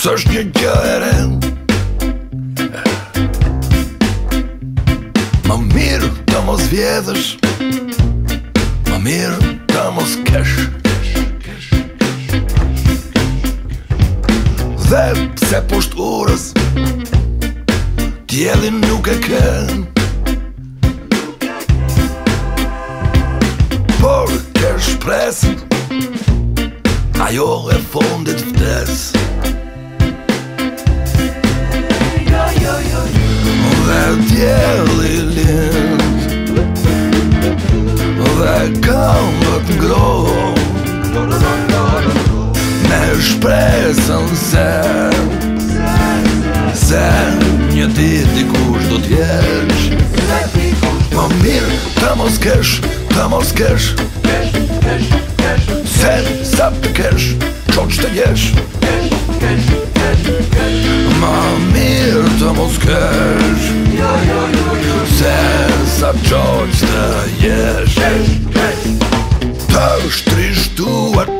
Së është një gjë e rend Më mirë të mos vjedhësh Më mirë të mos kesh Dhe pse pusht urës Tjelin nuk e kën Por kesh presit Ajo e fondit vdesë besëm zër Zër, një dit i kush do t'jesh Po mirë, ta mos kesh, ta mos kesh Zër, sa të kesh, qo që të jesh Ma mirë të mos kesh Se sa qoq të jesh Ta shtrish duar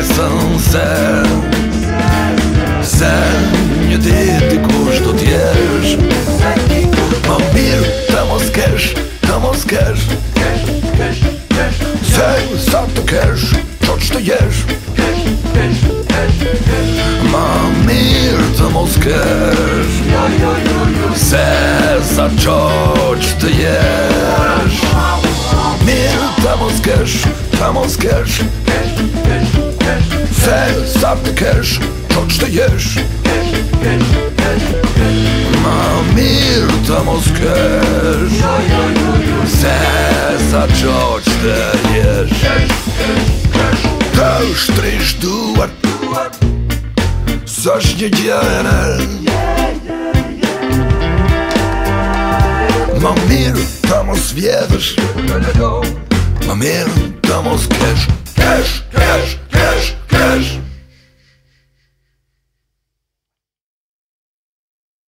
Kësën se Se Një diti kushtu t'jesh Se kiku Më mirë te mos kesh Te mos kesh Kesh, kesh, kesh Se sa te kesh Qoq te jesh Kesh, kesh, kesh, kesh Më mirë te mos kesh Jo, jo, jo, jo Se sa qoq te jesh mirë te mos kesh Te mos kesh Kesh, kesh, kesh Cel sam ty cash, choć jesz Mamir tam oskesz chcę choć ty jesz Też trysz duat Coś nie dzielę Mamir tam oswiewisz Mamir tam oskesz Cash